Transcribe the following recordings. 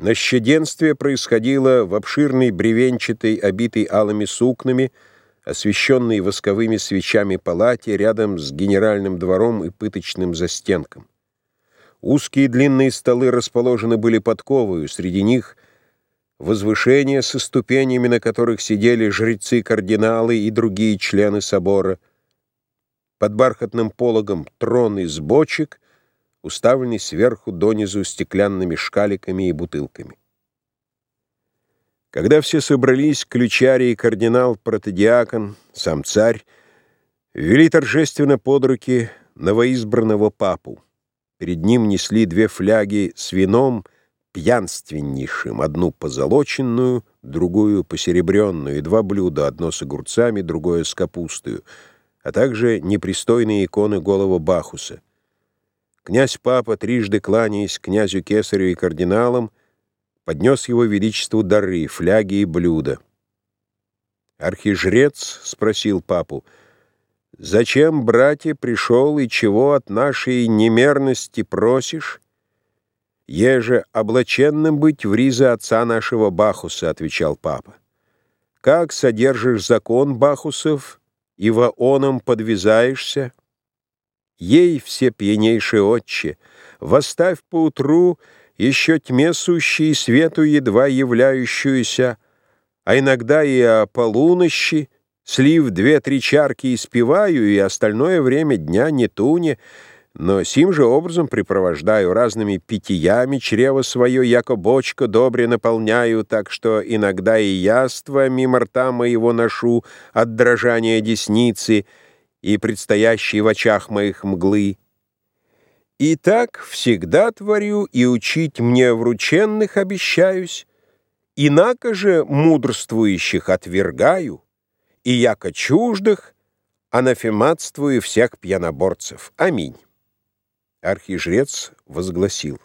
Нащеденствие происходило в обширной бревенчатой, обитой алыми сукнами, освещенной восковыми свечами палате рядом с генеральным двором и пыточным застенком. Узкие длинные столы расположены были подковою, среди них возвышения со ступенями, на которых сидели жрецы-кардиналы и другие члены собора. Под бархатным пологом трон из бочек — уставленный сверху донизу стеклянными шкаликами и бутылками. Когда все собрались, ключарий, кардинал, протодиакон, сам царь, вели торжественно под руки новоизбранного папу. Перед ним несли две фляги с вином пьянственнейшим, одну позолоченную, другую посеребренную, и два блюда, одно с огурцами, другое с капустою, а также непристойные иконы голого Бахуса — Князь-папа, трижды кланяясь князю Кесарю и кардиналам, поднес его величеству дары, фляги и блюда. Архижрец спросил папу, «Зачем, братья, пришел и чего от нашей немерности просишь?» «Еже облаченным быть в ризы отца нашего Бахуса», — отвечал папа. «Как содержишь закон Бахусов и во оном подвязаешься?» Ей, все пьянейший отче, восставь поутру еще тьме сущей свету едва являющуюся, а иногда и о полунощи, слив две-три чарки испеваю, и остальное время дня не туне, но сим же образом припровождаю разными питьями чрево свое, яко бочка добре наполняю, так что иногда и яство мимо рта моего ношу от дрожания десницы — и предстоящей в очах моих мглы. И так всегда творю, и учить мне врученных обещаюсь, инако же мудрствующих отвергаю, и яко чуждых анафематствую всех пьяноборцев. Аминь. Архижрец возгласил,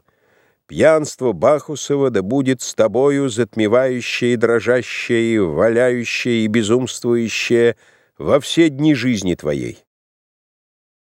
«Пьянство Бахусова да будет с тобою затмевающее, дрожащее, валяющее и безумствующее, во все дни жизни твоей.